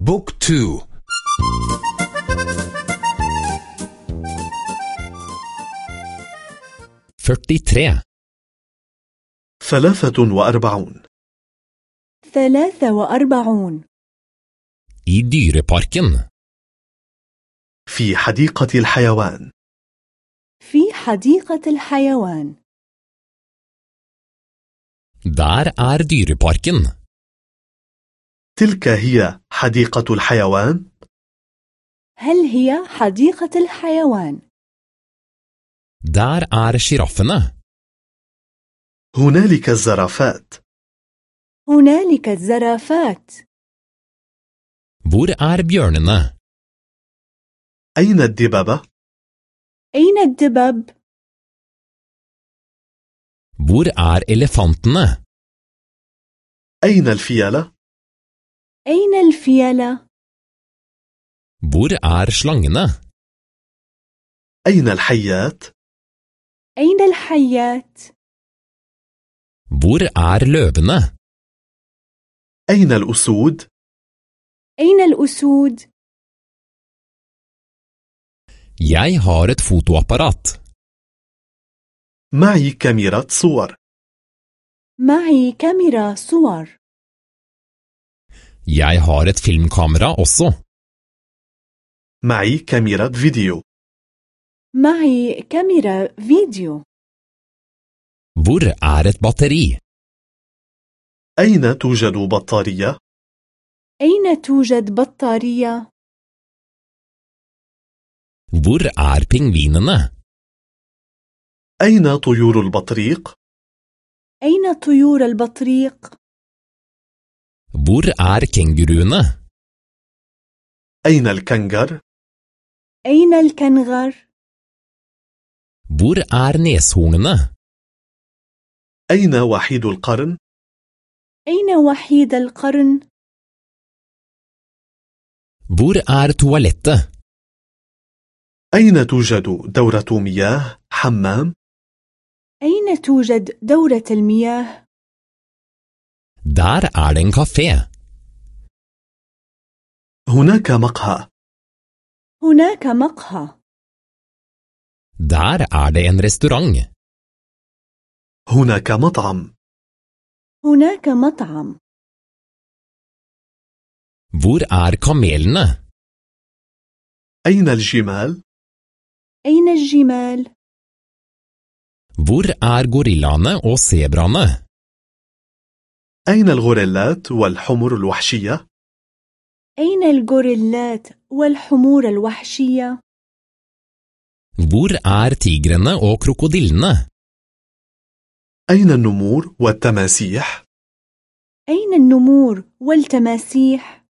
بوك تو. førti ثلاثة وأربعون. ثلاثة وأربعون. I dyreparken. في حديقة الحيوان. في حديقة الحيوان. Der er dyreparken. تلك هي حديقة الحيوان هل هي حديقة الحيوان؟ Der er sjiraffene. هنالك الزرافات هنالك الزرافات Hvor er bjørnene? أين الدببة؟ أين الدبب؟ Hvor er elefantene? أين الفيلة؟ أين الفيلة؟ Hvor er slangene? أين الحيات؟ أين الحيات؟ Hvor er løvene? أين الأسود؟ أين الأسود؟ Jeg har et fotoapparat. معي كاميرا صور معي كاميرا صور Jeg har et filmkamera også. معي كاميرا فيديو معي كاميرا فيديو Hvor er et batteri? أين توجد بطارية؟ أين توجد بطارية؟ Hvor er pingvinene? أين طيور البطريق؟ أين طيور البطريق؟ Hvor er kenguruene? أين الكنغر؟ أين الكنغر؟ Hvor er neshornene? أين وحيد القرن؟ أين وحيد القرن؟ Hvor er toalettet? أين توجد دورة مياه حمام؟ أين توجد دورة المياه؟ Der er det en kafé. هناك مقهى هناك مقهى Der er det en restaurant. هناك مطعم هناك مطعم Hvor er kamelene? أين الجمال؟ أين الجمال؟ Hvor er gorillaene og sebraene? أين الغوريلات والحمر الوحشية؟ أين الغوريلات والحمور الوحشية؟ Hvor er tigrene og krokodillene? أين النمور والتماسيح؟ أين النمور والتماسيح؟